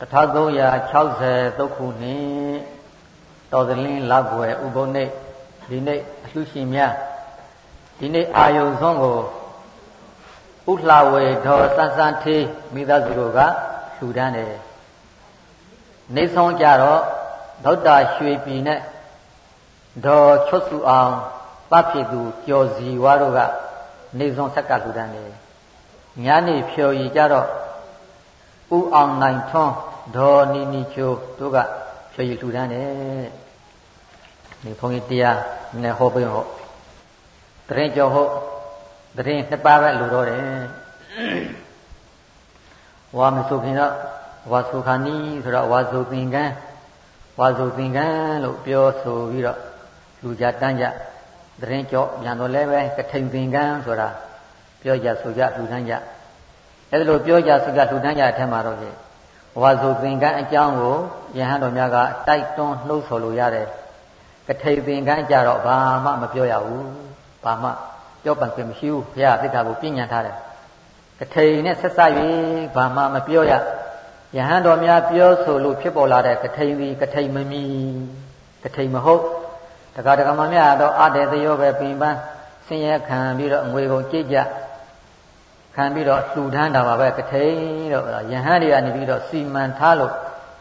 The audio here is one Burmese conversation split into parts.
1360ခုနှစ်တော်သလင်းလောက်ွယ်ဥပုံနေ့ဒီနေ့အလှရှင်များဒီနေ့အာယုံဆုံးကိုဥလှဝေဒေါ်စန်းစန်းသေးမိသားစုတို့ကလှူဒန်းတယ်နေဆောင်ကြတော့ဒေါက်တာရွှေပြည်နဲ့ဒေါ်ချွတ်စုအောင်ပဖြစ်သူကျော်စီဝါတို့ကနေဆောင်ဆက်ကလှူဒန်းတယ်ညနေဖြော်ရည်ကြတော့ ဦးအောင်နိုင်ထွန်းဒေါ်နီနီချိုတို့ကဖြော်ရည်လှူဒန်းတယ်ဒီဘုန်းကြီးတရားနဲ့ဟောပေးဟောတရင်ကျော်ဟုတ်တရင်နှစ်ပါးပဲလူတော့တယ်ဝါမစုခင်တော့ဝါစုခာနီဆိုတော့ဝါစုသင်္ကန်းဝါစုသင်္ကန်းလို့ပြောဆိုပြီးတော့လူကြတန်းကြတရင်ကျော်ပြန်တော့လည်းပဲကထိန်သင်္ကန်းဆိုတာပြောကြဆိုကြလူတန်းကြ အဲ့ဒါလိုပြောကြဆိုကြလူတန်းကြအထက်မှာတော့လေဝါစုသင်္ကန်းအကြောင်းကိုယဟန်တော်များကတိုက်တွန်းနှိုးဆော်လို့ရတယ်ကထိန်သင်္ကန်းကြတော့ဘာမှမပြောရဘူးဘာမှပြောပန်ခွင့်မရှိဘူးဘုရားသိက္ခာကိုပြညတ်ထားတယ်ကထိန်နဲ့ဆက်ဆက်၍ဘာမှမပြောရယဟန်တော်များပြောဆိုလို့ဖြစ်ပေါ်လာတဲ့ကထိန်ဒီကထိန်မမီကထိန်မဟုတ်တခါတခါမှများတော့အတေသယောပဲပင်ပန်းဆင်းရဲခံပြီးတော့ငွေကုန်ကြိတ်ကြ ခံပြီးတော့လှူဒန်းတာပါပဲကထိန်တော့ယဟန်တွေကနေပြီးတော့စီမံထားလို့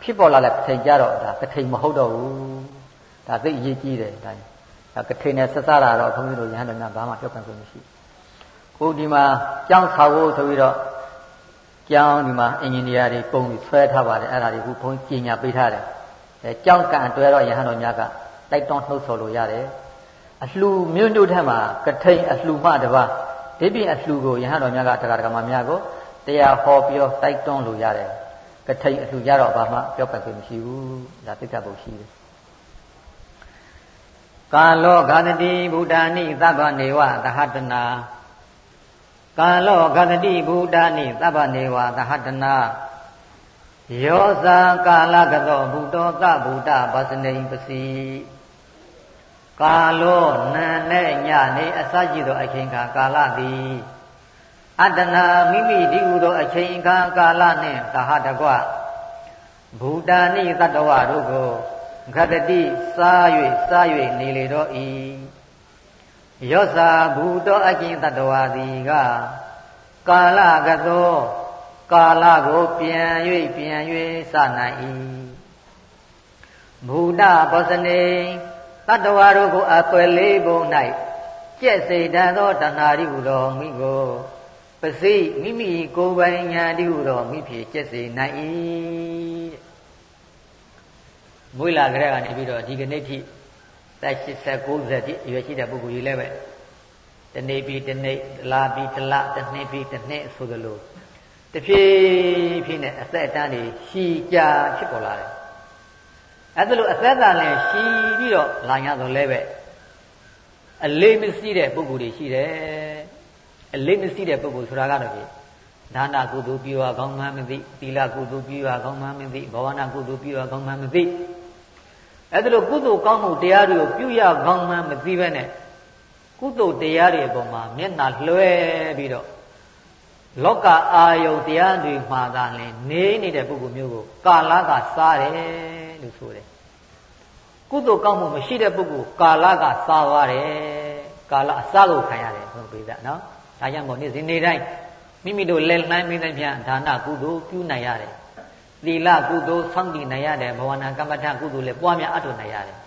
ဖြစ်ပေါ်လာတဲ့ကထိန်ကြတော့ဒါကထိန်မဟုတ်တော့ဘူးဒါသိအရေးကြီးတယ်ဒါကထိန်နဲ့ဆက်စားတာတော့ဘုန်းကြီးတို့ယဟန်တော်များဘာမှပြောပြခွင့်မရှိကိုဒီမှာကြောင်းဆောက်ဖို့ဆိုပြီးတော့ကျောင်းဒီမှာအင်ဂျင်နီယာတွေပုံပြီးဆွဲထားပါတယ်အဲ့ဒါတွေခုဘုန်းကြီးညာပေးထားတယ်အဲကျောင်းကန်အတွဲတော့ယဟန်တော်များကတိုက်တွန်းနှုတ်ဆော်လို့ရတယ်အလှမြို့မြို့ထက်မှာကထိန်အလှမှတပါ ဒီပြင်အလှကိုယဟန်တော်များကတရားဓမ္မများကိုတရားဟောပြောတိုက်တွန်းလို့ရတယ်ကထိန်အလှကြတော့ဘာမှပြောပြခွင့်မရှိဘူးဒါသိက္ခာပုရှိတယ်ကာလောဂသတိဗုဒ္ဓနိသဗ္ဗနေဝသဟတနာကာလောဂသတိဗုဒ္ဓနိသဗ္ဗနေဝသဟတနာယောဇာကာလကသောဘုဒ္ဓသဗုဒ္ဓဗစနေပစီ ကာလောနံနဲ့ညနေအစကြည့်သောအချိန်ခါကာလသည်အတ္တနာမိမိဒီဟုသောအချိန်ခါကာလနှင့်သဟတကွဘုဒ္ဓနိတတဝတို့ကိုဂတတိစား၍စား၍နေလေတော့ဤယောစာဘူတောအကျင့်တတဝါသည်ကကာလကသောကာလကိုပြန်၍ပြန်၍စနိုင်၏ဘုဒ္ဓဘောဇနေ တတဝါတို့ကိုအသွယ်လေးပုံ၌ကျက်စေတတ်သောတဏှာရိဟုသောမိကိုပစိမိမိကိုယ်ပိုင်ညာတိဟုသောမိဖြင့်ကျက်စေနိုင်၏မွေးလာကြတဲ့ကနေပြီးတော့ဒီကနေ့ထိသက်80 90တိရွယ်ရှိတဲ့ပုဂ္ဂိုလ်ကြီးလည်းပဲတနေ့ပြီးတနေ့လာပြီးတလတစ်နှစ်ပြီးတစ်နှစ်ဆိုသလိုတဖြည်းဖြည်းနဲ့အသက်အတန်းတွေရှည်ကြာဖြစ်ပေါ်လာတယ် အဲ့ဒါလိုအသက်သာလည်းရှည်ပြီးတော့လာရတော့လည်းပဲအလေးမရှိတဲ့ပုဂ္ဂိုလ်တွေရှိတယ်အလေးမရှိတဲ့ပုဂ္ဂိုလ်ဆိုတာကတော့ဖြင့်ဒါနကုသိုလ်ပြုရကောင်းမှမသိသီလကုသိုလ်ပြုရကောင်းမှမသိဘာဝနာကုသိုလ်ပြုရကောင်းမှမသိအဲ့ဒါလိုကုသိုလ်ကောင်းမှုတရားတွေကိုပြုရကောင်းမှမသိဘဲနဲ့ကုသိုလ်တရားတွေအပေါ်မှာမျက်နှာလွှဲပြီးတော့လောကအာယုတရားတွေမှာသာလင်နေနေတဲ့ပုဂ္ဂိုလ်မျိုးကိုကာလကစားတယ် လို့ဆိုတယ်ကုသိုလ်ကောင်းမှုမရှိတဲ့ပုဂ္ဂိုလ်ကာလကစားသွားတယ်ကာလအစားကိုခံရတယ်ဘုရားပိဒါနော်ဒါကြောင့်မို့နေ့စဉ်နေ့တိုင်းမိမိတို့လက်လှမ်းမိတဲ့ပြန်ဒါနကုသိုလ်ပြုနိုင်ရတယ်သီလကုသိုလ်ဆောင်းတည်နိုင်ရတယ်ဘဝနာကမ္မထကုသိုလ်လည်းပွားများအထောက်နိုင်ရတယ်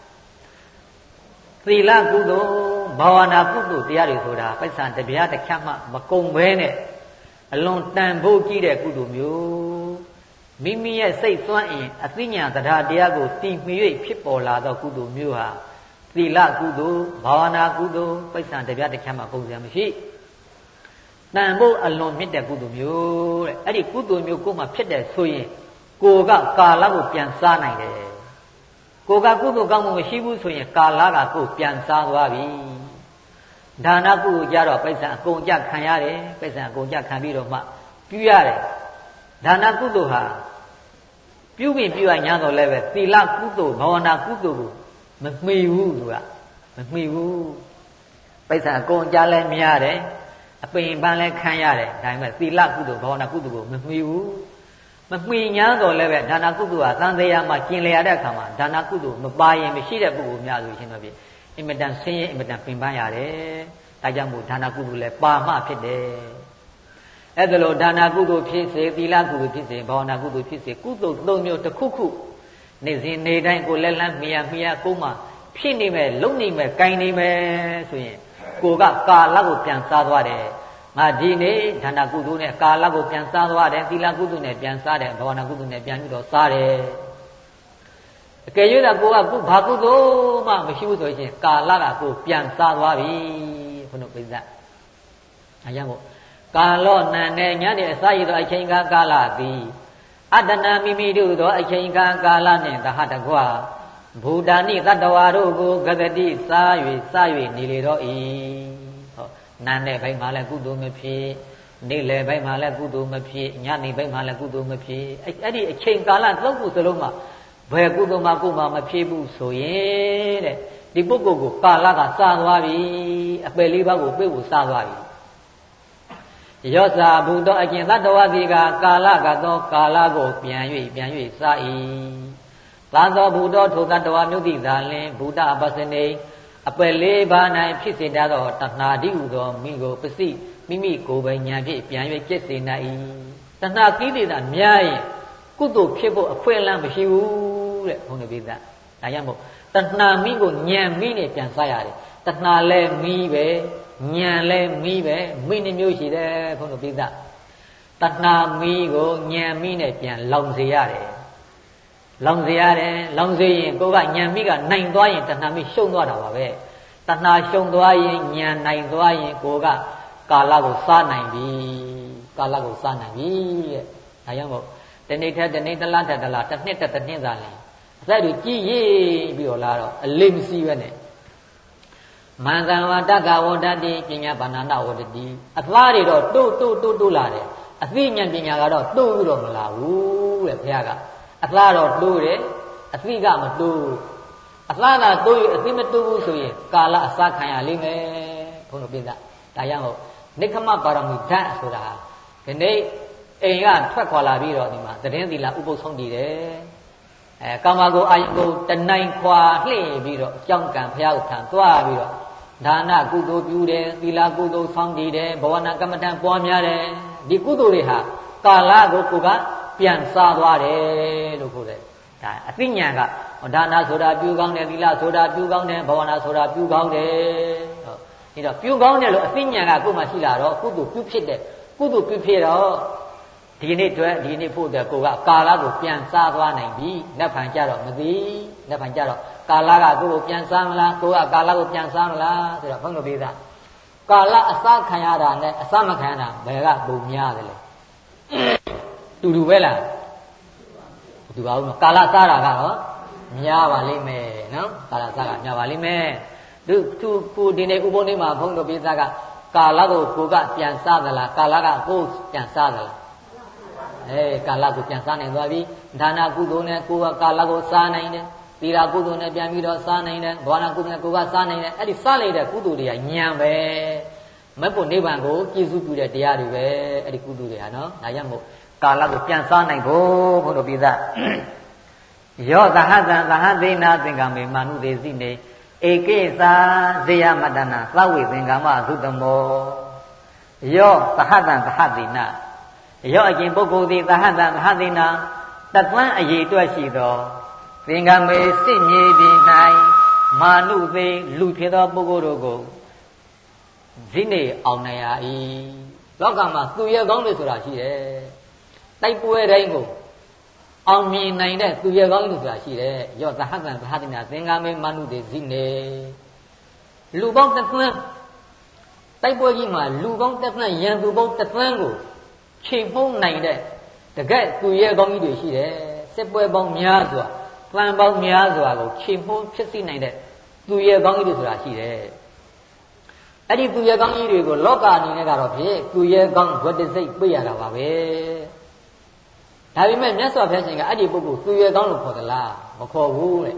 သီလကုသိုလ်ဘာဝနာကုသိုလ်တရားတွေဆိုတာပိုက်ဆံတပြားတစ်ခါမှမကုန်ဘဲနဲ့အလွန်တန်ဖို့ကြီးတဲ့ကုသိုလ်မျိုး မိမိရဲ့စိတ်စွမ်းအင်အသိဉာဏ်တရားတရားကိုတည်မြဲဖြစ်ပေါ်လာသောကုသိုလ်မျိုးဟာသီလကုသိုလ်ဘာဝနာကုသိုလ်ပိုက်ဆံတပြားတစ်ခါမှကုန်စရာမရှိတန်ဖို့အလွန်မြင့်တဲ့ကုသိုလ်မျိုးတဲ့အဲ့ဒီကုသိုလ်မျိုးကိုမှဖြစ်တဲ့ဆိုရင်ကိုကကာလကိုပြန်စားနိုင်တယ်ကိုကကုသိုလ်ကောင်းမှုမရှိဘူးဆိုရင်ကာလကကိုပြန်စားသွားပြီဒါနကုသိုလ်ကြတော့ပိဿံအကုန်ကြခံရတယ်ပိဿံအကုန်ကြခံပြီးတော့မှပြုရတယ် ဒါနကုသိုလ်ဟာပြုပြင်ပြုရညာတော့လည်းပဲသီလကုသိုလ်ဘာဝနာကုသိုလ်ကိုမမှီဘူးသူကမမှီဘူးပိဿံအကုန်ကြလဲမြရတယ်အပင်ပန်းလဲခံရတယ်ဒါပေမဲ့သီလကုသိုလ်ဘာဝနာကုသိုလ်ကိုမမှီဘူးမမှီညာတော့လည်းပဲဒါနာကုသိုလ်ဟာသံတရားမှာကျင်လျာတဲ့အခါမှာဒါနာကုသိုလ်မပါရင်မရှိတဲ့ပုဂ္ဂိုလ်များဆိုရှင်တော့ဖြင့်အင်မတန်ဆင်းရဲအင်မတန်ပင်ပန်းရတယ်ဒါကြောင့်မို့ဒါနာကုသိုလ်လည်းပါမှဖြစ်တယ် အဲ့ဒါလို့ဒါနာကုသိုလ်ဖြစ်စေသီလကုသိုလ်ဖြစ်စေဘာဝနာကုသိုလ်ဖြစ်စေကုသိုလ်သုံးမျိုးတစ်ခုခုနေစဉ်နေတိုင်းကိုလက်လန်းမြာမြာကိုမှဖြစ်နေမယ်လုံနေမယ်ကိုင်နေမယ်ဆိုရင်ကိုကကာလကိုပြန်စားသွားတယ်ငါဒီနေ့ဒါနကုသိုလ်နဲ့ကာလကိုပြန်စားသွားတယ်သီလကုသိုလ်နဲ့ပြန်စားတယ်ဘာဝနာကုသိုလ်နဲ့ပြန်ပြီးတော့စားတယ်အကယ်၍သာကိုကကုဘာကုသိုလ်မှမရှိဘူးဆိုရင်ကာလကကိုပြန်စားသွားပြီဘုန်းတော်ပိဿအရမို့ ကာလောနံနဲ့ညနေအစာရသောအချိန်ကာကာလသည်အတ္တနာမိမိတို့သောအချိန်ကာကာလနှင့်တဟတကွာဘူတာနိတတ္တဝါတို့ကိုဂဂတိစား၍စား၍နေလေတော့၏ဟောနန်းတဲ့ဘိုင်းမှာလည်းကုသိုလ်မဖြစ်နေ့လယ်ဘိုင်းမှာလည်းကုသိုလ်မဖြစ်ညနေဘိုင်းမှာလည်းကုသိုလ်မဖြစ်အဲ့ဒီအချိန်ကာလသုံးခုစလုံးမှာဘယ်ကုသိုလ်မှကိုယ်မှမဖြစ်ဘူးဆိုရင်တဲ့ဒီပုဂ္ဂိုလ်ကိုကာလကစားသွားပြီအပယ်လေးပါးကိုပြေဖို့စားသွားပြီ ရောစာဘုဒ္ဓအကျင့်တတ္တဝါစီကကာလကသောကာလကိုပြန်၍ပြန်၍စား၏သာသောဘုဒ္ဓထိုတတ္တဝါမြုပ်တိသာလင်ဘုဒ္ဓပစ္စနေအပယ်လေးပါး၌ဖြစ်စေတတ်သောတဏှာတိဟုသောမိကိုပစိမိမိကိုယ်ပိုင်ဉာဏ်ဖြင့်ပြန်၍ကျက်စေနိုင်၏တဏှာကိလေသာများရင်ကုသိုလ်ဖြစ်ဖို့အခွင့်အလမ်းမရှိဘူးတဲ့ဘုန်းတော်ပိသဒါကြောင့်မို့တဏှာမိကိုဉာဏ်မိနဲ့ပြန်စားရတယ်တဏှာလည်းမိပဲ ဉာဏ်လည်းမိပဲမိနှမျိုးရှိတယ်ဘုန်းတော်ပိသတဏှာမိကိုဉာဏ်မိနဲ့ပြန်လောင်စေရတယ်လောင်စေရတယ်လောင်စေရင်ကိုကညံမိကနိုင်သွားရင်တဏှာမိရှုံသွားတာပါပဲတဏှာရှုံသွားရင်ညံနိုင်သွားရင်ကိုကကာလကိုစားနိုင်ပြီကာလကိုစားနိုင်ပြီတဲ့ဒါကြောင့်မို့တနေ့ထက်တနေ့တလားထက်တလားတစ်နှစ်တက်တစ်နှစ်သာလဲအသက်တွေကြည်ရေးပြီးတော့လာတော့အလေးမစီးပဲနဲ့ မန္တန်ဝတ္တကဝတ္တတိပညာဘာနာနာဝတ္တတိအသားတွေတော့တိုးတိုးတိုးတိုးလာတယ်အသိဉာဏ်ပညာကတော့တိုးပြီးတော့မလာဘူးတဲ့ဘုရားကအသားတော့တိုးတယ်အသိကမတိုးအသားကတိုးရင်အသိမတိုးဘူးဆိုရင်ကာလအစခံရလိမ့်မယ်ဘုန်းတော်ပြသဒါရမို့နိခမပါရမီဓာတ်ဆိုတာဒီနေ့အိမ်ကထွက်ခွာလာပြီးတော့ဒီမှာသတင်းသီလာဥပုသ်ဆုံးတည်တယ်အဲကာမဂုအာယုကိုတနိုင်ခွာလှည့်ပြီးတော့အကြောင်းကံဘုရားကိုထံသွားပြီးတော့ ဒါနကုသိုလ်ပြုတယ်သီလကုသိုလ်ဆောင်တည်တယ်ဘဝနာကမ္မဋ္ဌာန်းပွားများတယ်ဒီကုသိုလ်တွေဟာကာလကိုကိုကပြန်စားသွားတယ်လို့ခေါ်တယ်ဒါအသိဉာဏ်ကဒါနာဆိုတာပြုကောင်းတယ်သီလဆိုတာပြုကောင်းတယ်ဘဝနာဆိုတာပြုကောင်းတယ်ဟုတ်ဒီတော့ပြုကောင်းတယ်လို့အသိဉာဏ်ကကိုယ်မှရှိလာတော့ကုသိုလ်ပြုဖြစ်တယ်ကုသိုလ်ပြုဖြစ်တော့ဒီနေ့အတွက်ဒီနေ့ဖို့အတွက်ကိုကကာလကိုပြန်စားသွားနိုင်ပြီ။လက်ဖန်ကြတော့မသိ။လက်ဖန်ကြတော့ ကာလကကိုယ်ကိုပြန်စားမလားကိုကကာလကိုပြန်စားမလားဆိုတော့ဘုန်းတော်ပေးတာကာလအစခံရတာနဲ့အစမခံရတာဘယ်ကပုံများတယ်လဲတူတူပဲလားမတူပါဘူးနော်ကာလစားတာကတော့များပါလိမ့်မယ်နော်ကာလစားကများပါလိမ့်မယ်သူသူကိုဒီနေ့ဥပုံနေ့မှာဘုန်းတော်ပြေသားကကာလကိုကိုကပြန်စားသလားကာလကကိုပြန်စားသလားအဲကာလကိုပြန်စားနိုင်သွားပြီဒါနာကုသိုလ်နဲ့ကိုကကာလကိုစားနိုင်တယ် သီလကုသိုလ်နဲ့ပြန်ပြီးတော့စားနိုင်တယ်ဘာဝနာကုသိုလ်နဲ့ကိုကစားနိုင်တယ်အဲ့ဒီစားလိုက်တဲ့ကုသိုလ်တွေကညံပဲမက်ဖို့နိဗ္ဗာန်ကိုကြည်စုပြုတဲ့တရားတွေပဲအဲ့ဒီကုသိုလ်တွေဟာနော်ဒါကြောင့်မို့ကာလကိုပြန်စားနိုင်ဖို့ဘုရားပိသယောသဟသံသဟသိနာသင်္ကမေမာနုသေးစိနေဧကိသာဇေယမတနာသဝေသင်္ကမသုတမောယောသဟသံသဟသိနာယောအကျင်ပုဂ္ဂိုလ်သည်သဟသံသဟသိနာတသန်းအရေးတွက်ရှိသော သင်္ကမေစစ်မြေပြင်၌မာနုသေးလူဖြစ်သောပုဂ္ဂိုလ်တို့ကိုဇိနေအောင်နိုင်ရ၏လောကမှာသူရကောင်းတယ်ဆိုတာရှိတယ်တိုက်ပွဲတိုင်းကိုအောင်မြင်နိုင်တဲ့သူရကောင်းလို့ဆိုတာရှိတယ်ရောသဟကံသဟတိနာသင်္ကမေမနုတေဇိနေလူပေါင်းတစ်သန်းတိုက်ပွဲကြီးမှာလူပေါင်းတစ်သန်းရန်သူပေါင်းတစ်သန်းကိုချိန်မှုန်းနိုင်တဲ့တကယ်သူရကောင်းကြီးတွေရှိတယ်စစ်ပွဲပေါင်းများစွာ ပန်ပေါင်းများစွာကိုချိန်မှုန်းဖြစ်စေနိုင်တဲ့သူရကောင်းကြီးတွေဆိုတာရှိတယ်အဲ့ဒီသူရကောင်းကြီးတွေကိုလောကအနေနဲ့ကတော့ဖြင့်သူရကောင်းဝတ္တစိတ်ပြရတာပါပဲဒါပေမဲ့မြတ်စွာဘုရားရှင်ကအဲ့ဒီပုဂ္ဂိုလ်သူရကောင်းလို့ခေါ်သလားမခေါ်ဘူးတဲ့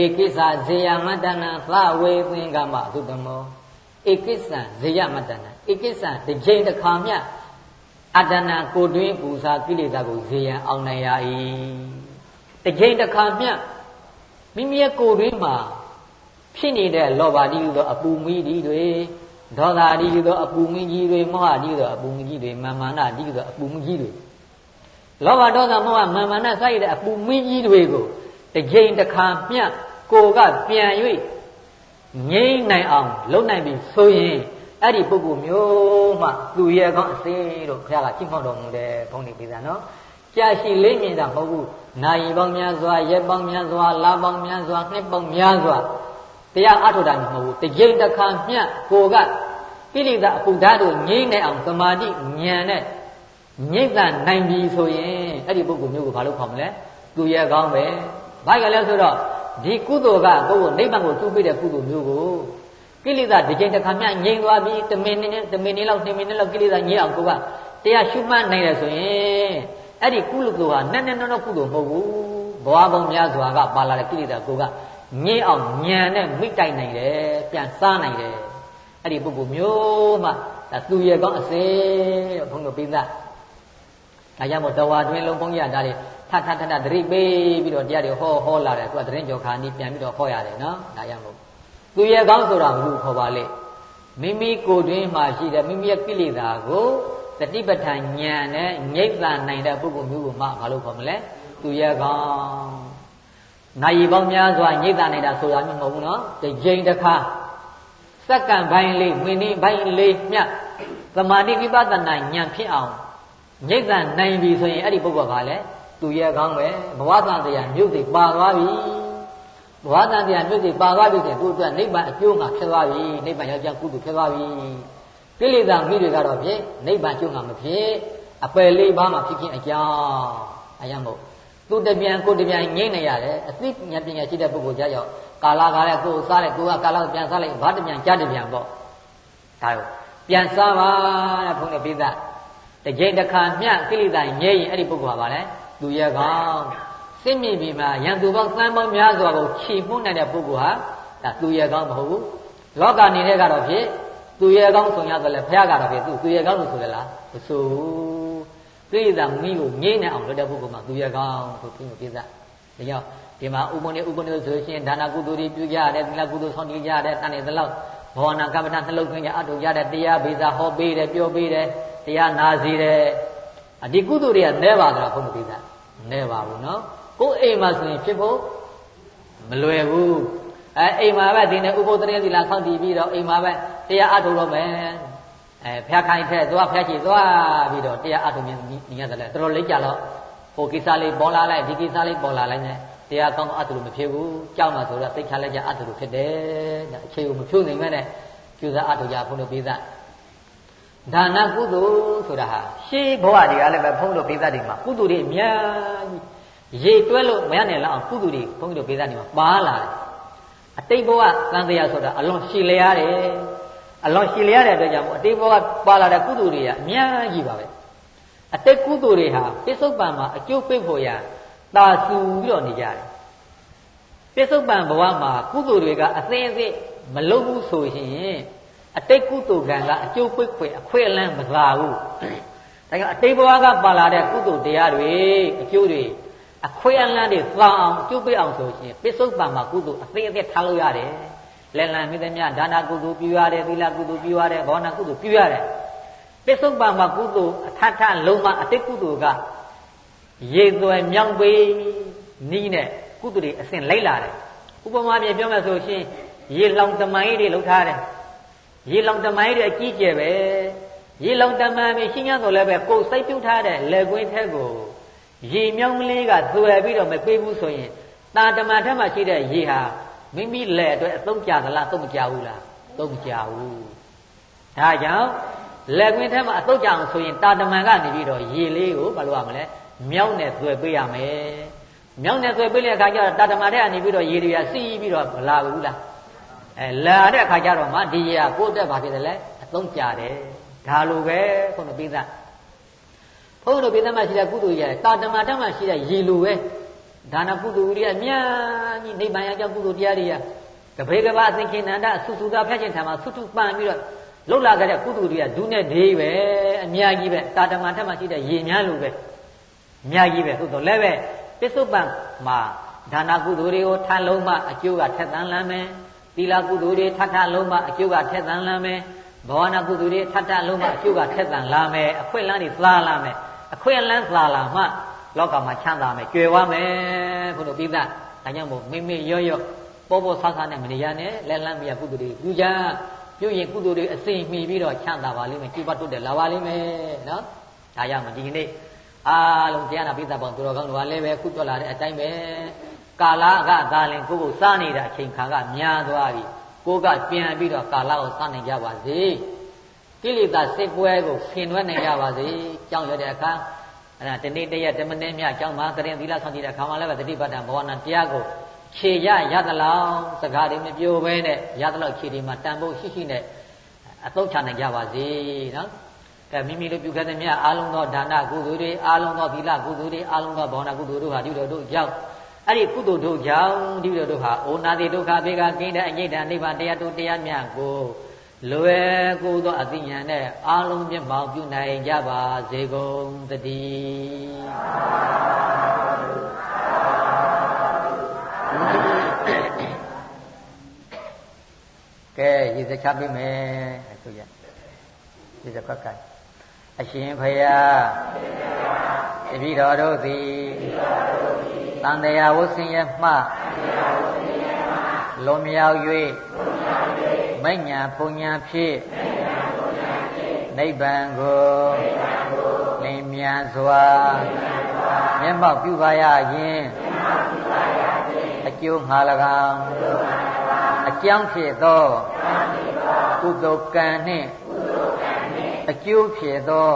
ဧကိစ္စဇေယမတ္တနာသဝေသင်္ကမအသုတမောဧကိစ္စဇေယမတ္တနာဧကိစ္စတစ်ချိန်တစ်ခါမြအတ္တနာကိုတွင်းပူစာကိလေသာကိုဇေယံအောင်နိုင်ရ၏ တကြိမ်တစ်ခါမြတ်မိမိရဲ့ကိုယ်တွင်းမှာဖြစ်နေတဲ့လောဘတိသောအပူမီးဒီတွေဒေါသတိသောအပူမီးကြီးတွေမောဟတိသောအပူမီးကြီးတွေမာမာနတိသောအပူမီးကြီးတွေလောဘဒေါသမောဟမာမာနစိုက်တဲ့အပူမီးကြီးတွေကိုတကြိမ်တစ်ခါမြတ်ကိုကပြန်၍ငြိမ့်နိုင်အောင်လုပ်နိုင်ပြီဆိုရင်အဲ့ဒီပုဂ္ဂိုလ်မျိုးမှသူရဲ့ကောင်းအစေတို့ဘုရားကကြည့်ဖောက်တော်မူတယ်ဘုန်းကြီးပြည်သားနော် ကြာရှိလေးမြင်တာမဟုတ်ဘူးနိုင်ပေါင်းများစွာရက်ပေါင်းများစွာလပေါင်းများစွာနှစ်ပေါင်းများစွာတရားအထုတာမဟုတ်ဘူးတကြိမ်တစ်ခါမြတ်ကိုကကိလေသာအပူဓာတ်တို့ငြိမ့်နေအောင်သမာဓိဉာဏ်နဲ့ငြိမ့်တာနိုင်ပြီဆိုရင်အဲ့ဒီပုဂ္ဂိုလ်မျိုးကိုဘာလို့ခေါ်မလဲသူရဲ့ကောင်းပဲဘာကြလဲဆိုတော့ဒီကုသိုလ်ကကိုယ်ကိုနိဗ္ဗာန်ကိုသူ့ပြတဲ့ကုသိုလ်မျိုးကိုကိလေသာတစ်ချိန်တစ်ခါမျှငြိမ်သွားပြီတမင်နဲ့တမင်နေလောက်2မိနစ်လောက်ကိလေသာငြိမ်အောင်ကိုကတရားရှုမှတ်နိုင်တယ်ဆိုရင် အဲ့ဒီကုလကုဟာနဲ့နဲ့နော်ကုသိုလ်မဟုတ်ဘူးဘဝပေါင်းများစွာကပါလာတဲ့ကိလေသာကိုကငြိမ်အောင်ညံနဲ့မိတိုက်နိုင်တယ်ပြန်စားနိုင်တယ်အဲ့ဒီပုဂ္ဂိုလ်မျိုးမှဒါသူရဲ့ကောင်းအစေတဲ့ဘုန်းတော်ပိသဒါကြောင့်မို့တဝါတွင်လုံးဘုန်းကြီးကဒါတွေထထထထတရိပ်ပေးပြီးတော့တရားတွေဟောဟောလာတယ်သူကသတင်းကြော်ခါနီးပြန်ပြီးတော့ဟောရတယ်နော်ဒါကြောင့်မို့သူရဲ့ကောင်းဆိုတာဘူးခေါ်ပါလေမိမိကိုယ်တွင်းမှာရှိတဲ့မိမိရဲ့ကိလေသာကို တတိပဋ္ဌာန်ဉာဏ်နဲ့ငြိမ့်သာနိုင်တဲ့ပုဂ္ဂိုလ်မျိုးကိုမှဘာလို့ခေါ်မလဲသူရဲ့ကောင်းနိုင်ပေါင်းများစွာငြိမ့်သာနိုင်တာဆိုတာမျိုးမဟုတ်ဘူးနော်တစ်ကြိမ်တစ်ခါစက္ကန့်ပိုင်းလေးမိနစ်ပိုင်းလေးမြတ်သမာဓိဝိပဿနာဉာဏ်ဖြစ်အောင်ငြိမ့်သာနိုင်ပြီဆိုရင်အဲ့ဒီပုဂ္ဂိုလ်ကဘာလဲသူရဲ့ကောင်းပဲဘဝသံတရားမြို့သိပါသွားပြီဘဝတန်တရားမြုပ်တွေပါသွားပြီဆိုရင်သူ့အတွက်နိဗ္ဗာန်အကျိုးငါဖြစ်သွားပြီနိဗ္ဗာန်ရောက်ကြကုသိုလ်ဖြစ်သွားပြီ ကိလေသာမိတွေကတော့ဖြင့်နိဗ္ဗာန်ကျိုးငါမဖြစ်အပယ်လေးပါးမှာဖြစ်ခြင်းအကြောင်းအယံမို့သူတပြန်ကိုတပြန်ငိမ့်နေရတယ်အသိဉာဏ်ပညာရှိတဲ့ပုဂ္ဂိုလ်ကြရောက်ကာလာကားတဲ့ကိုယ်စားတဲ့ကိုကကာလာပြန်စားလိုက်ဘာတပြန်ကြားတပြန်ပေါ့ဒါရောပြန်စားပါတဲ့ဘုန်းကြီးပိသတကြိမ်တစ်ခါမျှကိလေသာငြိမ့်ရင်အဲ့ဒီပုဂ္ဂိုလ်ကပါလဲသူရဲ့ကောင်စစ်မြေပြင်မှာရန်သူပေါင်းသန်းပေါင်းများစွာကိုခြေမှုန်းနိုင်တဲ့ပုဂ္ဂိုလ်ဟာဒါသူရဲ့ကောင်းမဟုတ်ဘူးလောကနေတဲ့ကတော့ဖြစ် သူရဲ့ကောင်းဆိုရဆိုလဲဘုရားကတော့ဖြစ်သူသူရဲ့ကောင်းလို့ဆိုရလားမဆိုဘူးပြိဿမိကိုငြိမ့်နေအောင်လုပ်တဲ့ပုဂ္ဂိုလ်မှာသူရဲ့ကောင်းဆိုပြီးပြိဿဒါကြောင့်ဒီမှာဥပ္ပနေဥပ္ပနေဆိုရှင်ဒါနာကုသိုလ်တွေပြုကြရတယ်သီလကုသိုလ်ဆောင်တည်ကြရတယ်တန်နေသလောက်ဘောနာကမ္မဋ္ဌနှလုံးသွင်းကြအထုကြတဲ့တရားဘေစာဟောပေးတယ်ပြောပေးတယ်တရားနာစီတယ်အဒီကုသိုလ်တွေကနဲပါသလားဘုန်းကြီးပြိဿနဲပါဘူးနော်ကိုယ်အိမ်မှာဆိုရင်ဖြစ်ဖို့မလွယ်ဘူးအဲအိမ်မှာပဲဒီနေ့ဥပုသ္တရေသီလာဆောက်တည်ပြီးတော့အိမ်မှာပဲ တရားအထုတ်တော့မယ်အဲဖျားခိုင်းတဲ့သွားဖျားချီသွားပြီးတော့တရားအထုတ်မြင်မြင်ရတယ်လေတော်တော်လေးကြတော့ဟိုကိစ္စလေးပေါ်လာလိုက်ဒီကိစ္စလေးပေါ်လာလိုက်နဲ့တရားကောင်းအတုလို့မဖြစ်ဘူးကြောက်မှဆိုတော့သိချလိုက်ကြအတုလို့ဖြစ်တယ်ဒါအခြေကိုမဖြုတ်နိုင်မဲ့နဲ့ကျူစားအတုကြဘုန်းတော်ပိသဒါနကုသိုလ်ဆိုတာဟာရှေးဘဝတွေကလည်းပဲဘုန်းတော်ပိသတွေမှာကုသိုလ်တွေအများကြီးရေတွဲလို့မရနိုင်လောက်အောင်ကုသိုလ်တွေဘုန်းကြီးတို့ပေးသားနေမှာပါလာတယ်အတိတ်ဘဝသံတရားဆိုတာအလွန်ရှည်လျားတယ် အလွန်ရှည်လျားတဲ့အတွက်ကြောင့်အတိတ်ဘဝပါလာတဲ့ကုသိုလ်တွေကအများကြီးပါပဲအတိတ်ကုသိုလ်တွေဟာပိဿုပံမှာအကျိုးပေးဖို့ရတာဆူပြီးတော့နေကြတယ်ပိဿုပံဘဝမှာကုသိုလ်တွေကအသိအသိမလုပ်ဘူးဆိုရင်အတိတ်ကုသိုလ်ကံကအကျိုးပေးခွင့်အခွင့်အလမ်းမသာဘူးဒါကြောင့်အတိတ်ဘဝကပါလာတဲ့ကုသိုလ်တရားတွေအကျိုးတွေအခွင့်အလမ်းတွေသာအောင်ကျုပ်ပေးအောင်ဆိုရှင်ပစ္စုပန်မှာကုသိုလ်အသေးအသေးထားလို့ရတယ် လက်လံမိသမျှဒါနာကုသိုလ်ပြုရတယ်သီလကုသိုလ်ပြုရတယ်ဘောနာကုသိုလ်ပြုရတယ်ပစ္စုပန်မှာကုသိုလ်အထထလုံးမအတိတ်ကုသိုလ်ကရေသွယ်မြောင်ပေးနီးနဲ့ကုသိုလ်တွေအစဉ်လိုက်လာတယ်ဥပမာပြပြောမယ်ဆိုရှင်ရေလောင်တမိုင်းတွေလှုပ်ထားတယ်ရေလောင်တမိုင်းတွေအကြီးကျယ်ပဲရေလောင်တမန်ပြီးရှင်းရတော့လည်းပဲကိုယ်စိတ်ပြုတ်ထားတဲ့လက်ကွင်းထက်ကိုရေမြောင်းကလေးကသွယ်ပြီးတော့မပေးဘူးဆိုရင်တာတမန်ထက်မှရှိတဲ့ရေဟာ မိမိလက်အတွက်အသုံးကျသလားသုံးမကျဘူးလားသုံးမကျဘူးဒါကြောင့်လက်ကွင်းထဲမှာအသုတ်ကြအောင်ဆိုရင်တာတမန်ကနေပြီးတော့ရေလေးကိုမလုပ်ရမလဲမြောင်းနဲ့သွယ်ပေးရမယ်မြောင်းနဲ့သွယ်ပေးတဲ့အခါကျတော့တာတမန်ထဲကနေပြီးတော့ရေတွေကစီးပြီးတော့မလာဘူးလားအဲလာတဲ့အခါကျတော့မှဒီရေကကိုယ့်အတွက်ဘာဖြစ်တယ်လဲအသုံးကျတယ်ဒါလိုပဲခုနပိသဘုန်းတော်ပိသမရှိတဲ့ကုသိုလ်ရတယ်တာတမတမရှိတဲ့ရေလိုပဲ ဒါနကုသိုလ်တွေအများကြီးနိဗ္ဗာန်ရောက်ကုသိုလ်တရားတွေကတပေကဘာအသင်္ခေနန္ဒဆုစုသာဖျက်ခြင်းထံမှာဆုထုပန်ပြီးတော့လှုပ်လာကြတဲ့ကုသိုလ်တွေကဒုနဲ့ဒေးပဲအများကြီးပဲတာတမန်ထက်မှရှိတဲ့ရေများလို့ပဲအများကြီးပဲသို့တော်လည်းပဲပစ္စုပန်မှာဒါနကုသိုလ်တွေကိုထလုံးမှအကျိုးကထက်သန်လမ်းမယ်သီလကုသိုလ်တွေထထလုံးမှအကျိုးကထက်သန်လမ်းမယ်ဘဝနာကုသိုလ်တွေထထလုံးမှအကျိုးကထက်သန်လာမယ်အခွင့်အလန်းတွေသာလာမယ်အခွင့်အလန်းသာလာမှ လောကမှာချမ်းသာမယ်ကြွယ်ဝမယ်ဘုလိုပြီးသားဒါကြောင့်မို့မိမိရော့ရော့ပေါ်ပေါ်ဆားဆားနဲ့မနေရနဲ့လက်လန်းမရကုသိုလ်တွေပြုကြပြုရင်ကုသိုလ်တွေအစိမ့်မှီပြီးတော့ချမ်းသာပါလိမ့်မယ်ကြည်ပတ်တုတ်တယ်လာပါလိမ့်မယ်နော်ဒါကြောင့်မဒီကနေ့အားလုံးတရားနာပိဿပေါင်းသူတော်ကောင်းတို့ကလည်းပဲခုတွက်လာတဲ့အတိုင်းပဲကာလကသာလင်ကိုကိုစားနေတဲ့အချိန်ခါကများသွားပြီကိုကပြန်ပြီးတော့ကာလကိုစားနိုင်ကြပါစေကိလေသာစစ်ပွဲကိုဆင်နွှဲနိုင်ကြပါစေကြောင်းရတဲ့အခါ အဲ့ဒါတနေ့တရက်တမနေ့မြအကြောင်းမှာကရင်သီလဆောင်ကြည့်တဲ့အခါမှာလည်းပဲတတိပဋ္ဌာန်ဘောနာတရားကိုခြေရရသလောက်စကားတွေမပြောဘဲနဲ့ရသလောက်ခြေတွေမှာတန်ဖို့ရှိရှိနဲ့အသုံးချနိုင်ကြပါစေနော်ကဲမိမိတို့ပြုခဲ့တဲ့မြတ်အာလုံးသောဒါနကုသိုလ်တွေအာလုံးသောသီလကုသိုလ်တွေအာလုံးသောဘောနာကုသိုလ်တို့ဟာဒီလိုတို့ကြောင့်အဲ့ဒီကုသိုလ်တို့ကြောင့်ဒီလိုတို့ဟာအိုနာတိဒုက္ခဘေကကိန်းတဲ့အငိဋ္ဌနိဗ္ဗာန်တရားတို့တရားမြတ်ကို လွယ်ကူသောအသိဉာဏ်နဲ့အာလုံးမျက်မှောက်ပြုနိုင်ကြပါစေကုန်သတည်းကဲရေစချပေးမယ်ဆိုရရေစခွက်ကအရှင်ဖယားတပည့်တော်တို့သည်တန်တရားဝဆင်းရဲမှလွန်မြောက်၍ မဉ္ဇဏ်ပုံညာဖြင့်နိဗ္ဗာန်ကိုလင်းမြန်စွာမျက်မှောက်ပြုပါရခြင်းအကျိုးငှာ၎င်းအကြောင်းဖြစ်သောကုသိုလ်ကံနှင့်အကျိုးဖြစ်သော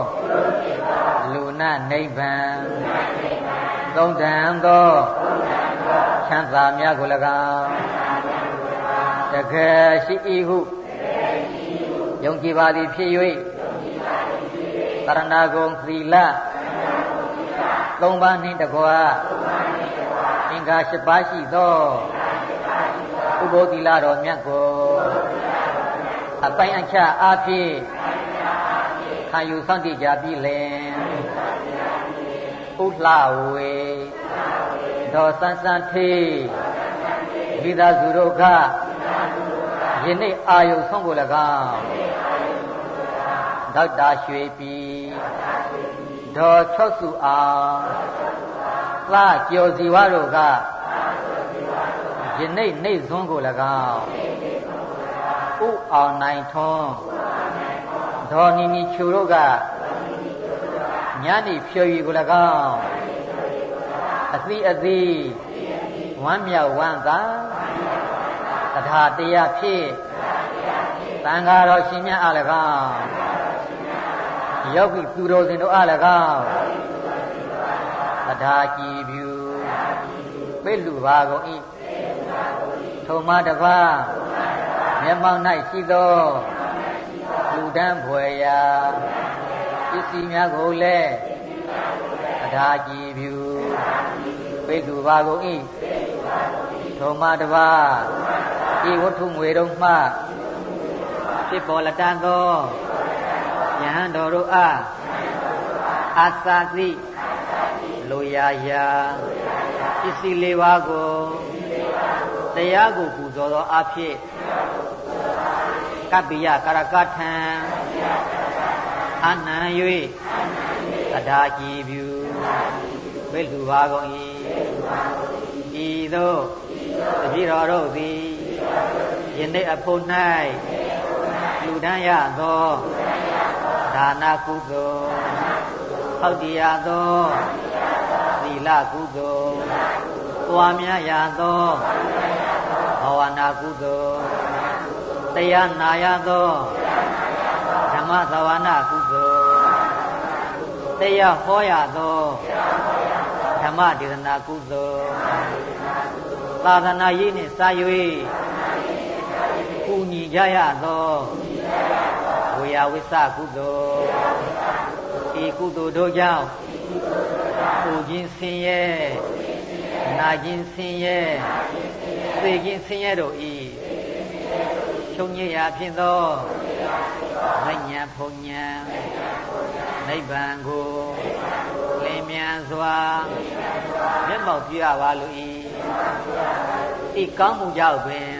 လူနာနိဗ္ဗာန်သုံးတန်သောချမ်းသာများကို၎င်း တကယ်ရှိ၏ဟုယုံကြည်ပါသည်ဖြစ်၍သရဏဂုံသီလသုံးပါးနှင့်တကွာအင်္ဂါ၈ပါးရှိသောဥပုသ္တိလတော်မြတ်ကိုအပိုင်အချအားဖြင့်ခံယူဆောင်တည်ကြပြီလင်ဥလှဝေဒေါ်ဆန်းဆန်းထေးမိသားစုတို့က ယနေ့အာယုဆုံးကို၎င်းဒေါက်တာရွှေပြည်ဒေါ်ချော့စုအောင်သာကျော်စီဝါတို့ကယနေ့နေ့စွန်းကို၎င်းဥအောင်နိုင်ထွန်းဒေါ်နီနီချူတို့ကညနေဖြော်ရည်ကို၎င်းအသီးအသီးဝမ်းမြောက်ဝမ်းသာ တရားတရားဖြင့်သံဃာတော်ရှင်များအား၎င်းယောဂီသူတော်စင်တို့အား၎င်းတရားကြည်ဖြူပိလူပါကုန်၏ထိုမှတပါးမျက်မှောက်၌ရှိသောလူတန်းဖွယ်ရာပစ္စည်းများကိုလည်းတရားကြည်ဖြူပိလူပါကုန်၏ထိုမှတပါး ဤဝတ္ထုငွေတို့မှဖြစ်ပေါ်လက်တန်သောယဟန်တော်တို့အားအာသာတိလိုရာရာပစ္စည်းလေးပါးကိုတရားကိုပူဇော်သောအဖြစ်ကပ္ပိယကရကထံအနံ၍အဒါကြည်ဖြူမေလူပါကုန်၏ဤသို့တပည့်တော်တို့သည် ယနေ့အဖို့၌လူဒန်းရသောဒါနာကုသိုလ်ဟောက်တရားသောသီလကုသိုလ်ပွားများရသောဘဝနာကုသိုလ်တရားနာရသောဓမ္မသဝနာကုသိုလ်တရားဟောရသောဓမ္မဒေသနာကုသိုလ်သာသနာရေးနှင့်စာ၍ ကုညီကြရသောဝေယဝိသကုသိုလ်ဤကုသိုလ်တို့ကြောင့်ပူခြင်းဆင်းရဲနာခြင်းဆင်းရဲသေခြင်းဆင်းရဲတို့ဤချုပ်ညစ်ရာဖြစ်သောမညာဖုန်ညာနိဗ္ဗာန်ကိုလင်းမြန်စွာမျက်မှောက်ပြုရပါလို့ဤဤကောင်းမှုကြောင့်ပင်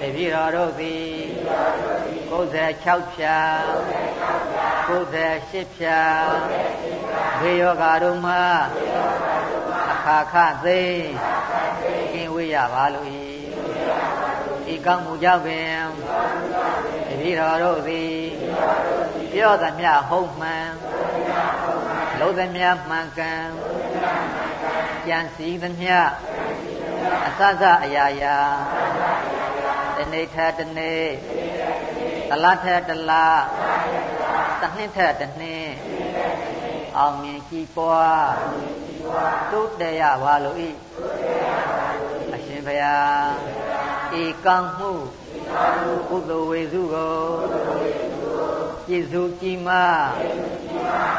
တပည့်တော်တို့သည်96ဖြာ98ဖြာဘေယောဂါတို့မှအခါခသိကင်းဝေးရပါလို့ဤဤကောင်းမှုကြောင့်ပင်တပည့်တော်တို့သည်ပြောသမျှဟုတ်မှန်လုံးသမျှမှန်ကန်ကြံစည်သမျှ အစစအရာရာတနေ့ထတနေ့တလားထတလားတနှစ်ထတနှစ်အောင်မြင်ကြီးပွားတိုးတက်ရပါလို့ဤအရှင်ဘုရားဧကံမှုကုသိုလ်ဝေစုကိုကျေစုကြည်မ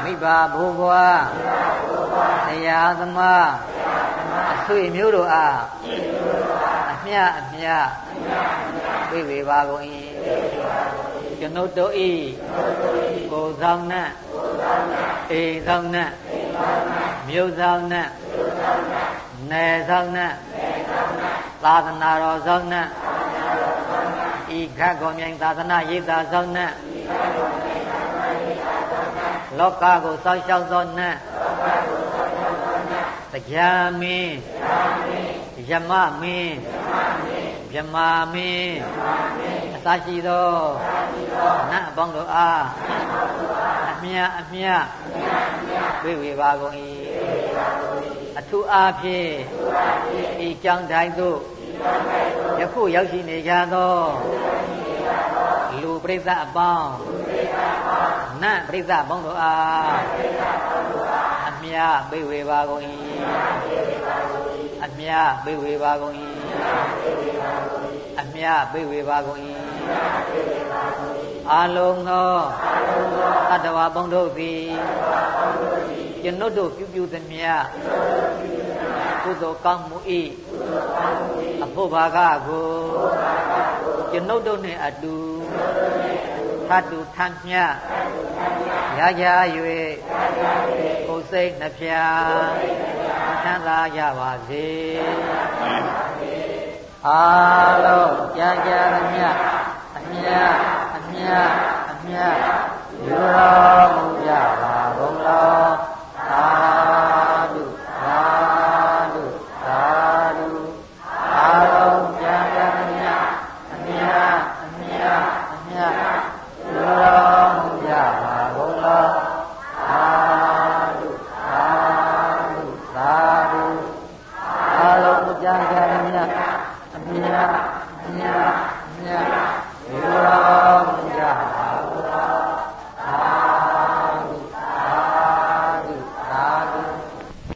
မိဘဘိုးဘွားတရားသမားအဆွေမျိုးတို့အားအ မြအမြပြေဝေပါကုန်၏ကျွန်ုပ်တို့ဤကိုဆောင်နဲ့အိမ်ဆောင်နဲ့မြို့ဆောင်နဲ့နယ်ဆောင်နဲ့သာသနာတော်ဆောင်နဲ့ဤခတ်ကုန်မြိုင်သာသနာရေးသာဆောင်နဲ့လောကကိုစောင့်ရှောက်သောနတ်တရားမင်းယမမင်း မြမာမင်းအစရှိသောနတ်အပေါင်းတို့အားအမြအမြဝိဝေပါကုန်၏အထူးအားဖြင့်ဤကြောင့်တိုင်းသို့ယခုရောက်ရှိနေကြသောလူပရိသတ်အပေါင်းနတ်ပရိသတ်ပေါင်းတို့အားအမြပိဝေပါကုန်၏အမြပိဝေပါကုန်၏အ မြပိဝေပါကုန်၏အာလုံးသောတတ္တဝါပေါင်းတို့သည်ကျွန်ုပ်တို့ပြုပြုသမျှကုသိုလ်ကောင်းမှု၏အဖို့ဘာကကိုကျွန်ုပ်တို့နှင့်အတူထတုထမြရကြ၍ကိုယ်စိတ်နှပြချမ်းသာကြပါစေ အားလုံးကြာကြာမြတ်အမြတ်အမြတ်အမြတ်ယူတော်မူကြပါဘုံတော်သာ